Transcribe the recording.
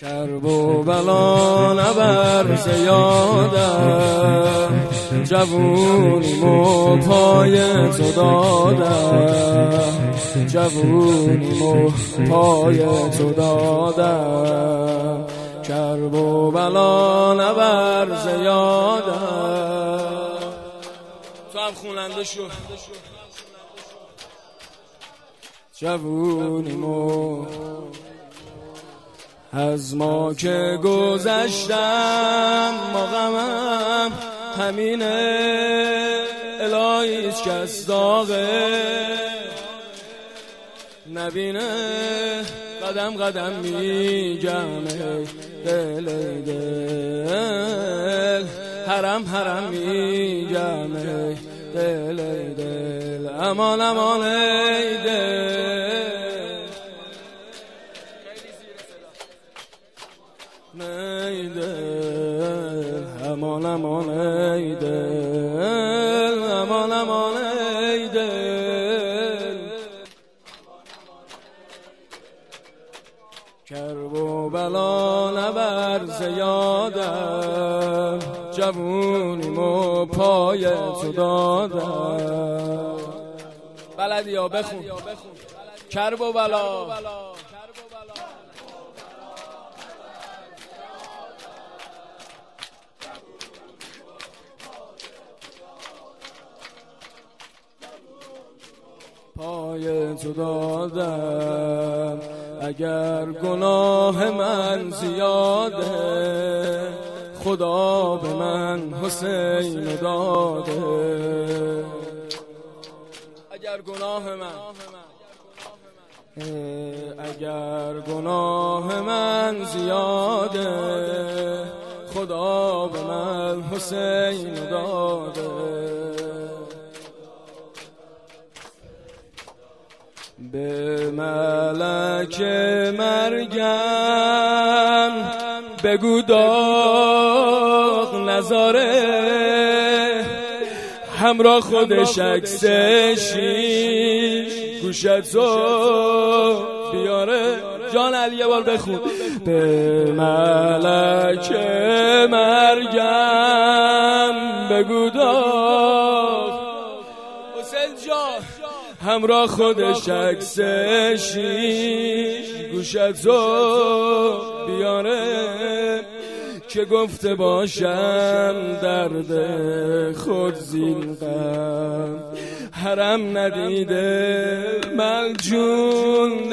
کرب و بلا نبر زیادم جوونی مو پای تو دادم جوونی مو پای تو دادم کرب و بلا نبر زیادم تو هم خوننده شو. جوونی مو از ما که گذشتم ما غمم همینه الهیچ کس داغه. نبینه قدم قدم میگم دل دل. حرم حرم میگم دل دل. امان امان دل. میدل امان امان ایدل امان امان ایدل کرب و بلا نبر زیادم مو پای تو دادم. بلدی یا بخون؟ کرب و پای تو دادم. اگر گناه من زیاده خدا به من حسین داده. اگر گناه من اگر گناه من زیاده خدا به من حسین داده. به ملک مرگم بگو داغ نظاره. همراه خودش عکسشی گوشتو بیاره. جان علی یه بار بخون. به ملک مرگم بگو داغ. حسین جان. همراه خودش عکسشی گوشتو بیاره. که گفته باشم درد خود زین حرم ندیده من جون